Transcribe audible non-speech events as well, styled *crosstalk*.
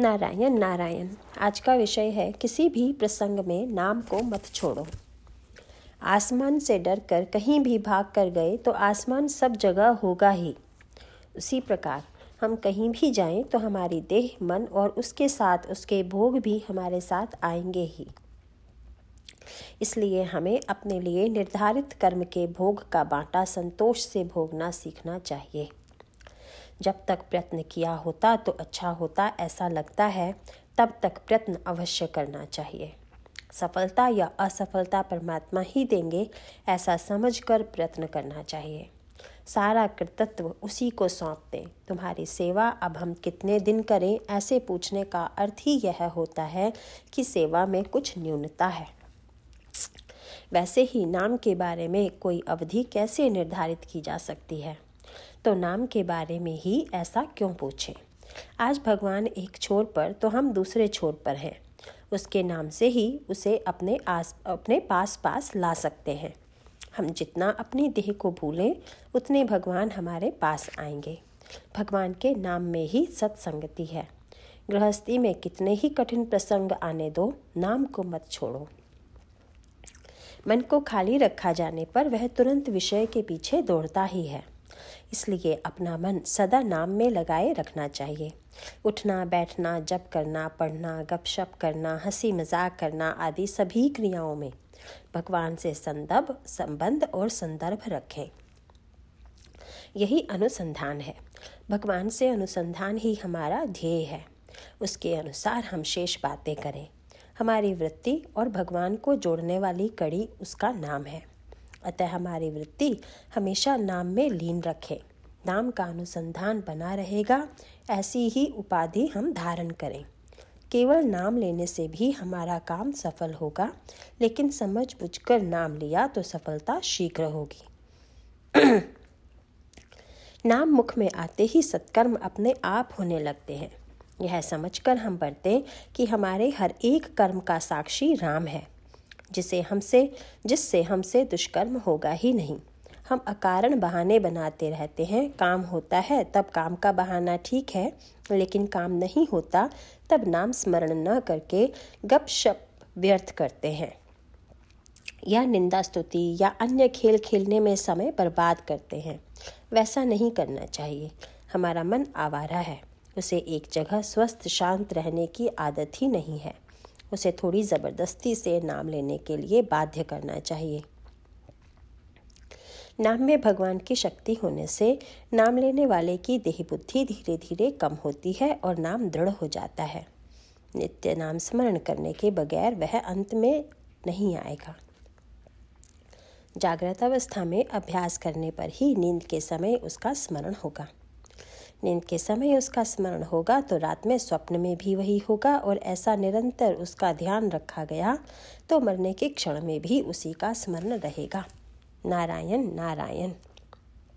नारायण नारायण, आज का विषय है, किसी भी प्रसंग में नाम को मत छोड़ो। आसमान से डर कर कहीं भी भाग कर गए तो आसमान सब जगह होगा ही। उसी प्रकार, हम कहीं भी जाएँ तो हमारी देह, मन और उसके साथ उसके भोग भी हमारे साथ आएँगे ही। इसलिए हमें अपने लिए निर्धारित कर्म के भोग का बांटा, संतोष से भोगना सीखना चाहिए। जब तक प्रयत्न किया होता तो अच्छा होता, ऐसा लगता है, तब तक प्रयत्न अवश्य करना चाहिए। सफलता या असफलता परमात्मा ही देंगे, ऐसा समझकर प्रयत्न करना चाहिए। सारा कृतत्व उसी को सौंप दें तुम्हारी सेवा अब हम कितने दिन करें, ऐसे पूछने का अर्थ ही यह होता है कि सेवा में कुछ न्यूनता है। वैसे ही नाम के बारे में कोई अवधि कैसे निर्धारित की जा सकती है? तो नाम के बारे में ही ऐसा क्यों पूछें? आज भगवान एक छोर पर तो हम दूसरे छोर पर हैं। उसके नाम से ही उसे अपने आस, अपने पास पास ला सकते हैं। हम जितना अपनी देह को भूलें, उतने भगवान हमारे पास आएँगे। भगवान के नाम में ही सत्संगति है। गृहस्थी में कितने ही कठिन प्रसंग आने दो, नाम को मत छोड़ो। मन को खाली रखा जाने पर वह तुरंत विषय के पीछे दौड़ता ही है। इसलिए अपना मन सदा नाम में लगाए रखना चाहिए। उठना, बैठना, जप करना, पढ़ना, गपशप करना, हँसी मज़ाक करना आदि सभी क्रियाओं में भगवान से संदर्भ, संबंध और संदर्भ रखें। यही अनुसंधान है। भगवान से अनुसंधान ही हमारा ध्येय है। उसके अनुसार हम शेष बातें करें। हमारी वृत्ति और भगवान को जोड़ने वाली कड़ी उसका नाम है। अतः हमारी वृत्ति हमेशा नाम में लीन रखें। नाम का अनुसंधान बना रहेगा, ऐसी ही उपाधि हम धारण करें। केवल नाम लेने से भी हमारा काम सफल होगा, लेकिन समझ बुझकर नाम लिया तो सफलता शीघ्र होगी। *clears throat* नाम मुख में आते ही सत्कर्म अपने आप होने लगते हैं। यह समझकर हम बढ़ते कि हमारे हर एक कर्म का साक्षी राम है। जिसे हमसे, जिससे हमसे दुष्कर्म होगा ही नहीं। हम अकारण बहाने बनाते रहते हैं। काम होता है, तब काम का बहाना ठीक है, लेकिन काम नहीं होता, तब नाम स्मरण न करके गप शप व्यर्थ करते हैं। या निंदा स्तुति या अन्य खेल खेलने में समय बर्बाद करते हैं। वैसा नहीं करना चाहिए। हमारा मन आवारा है। उसे एक जगह स्वस्थ शांत रहने की आदत ही नहीं है। उसे थोड़ी ज़बरदस्ती से नाम लेने के लिए बाध्य करना चाहिए। नाम में भगवान की शक्ति होने से नाम लेने वाले की देह बुद्धि धीरे धीरे कम होती है और नाम दृढ़ हो जाता है। नित्य नाम स्मरण करने के बगैर वह अंत में नहीं आएगा। जागृत अवस्था में अभ्यास करने पर ही नींद के समय उसका स्मरण होगा। नींद के समय उसका स्मरण होगा तो रात में स्वप्न में भी वही होगा और ऐसा निरंतर उसका ध्यान रखा गया तो मरने के क्षण में भी उसी का स्मरण रहेगा। नारायण नारायण।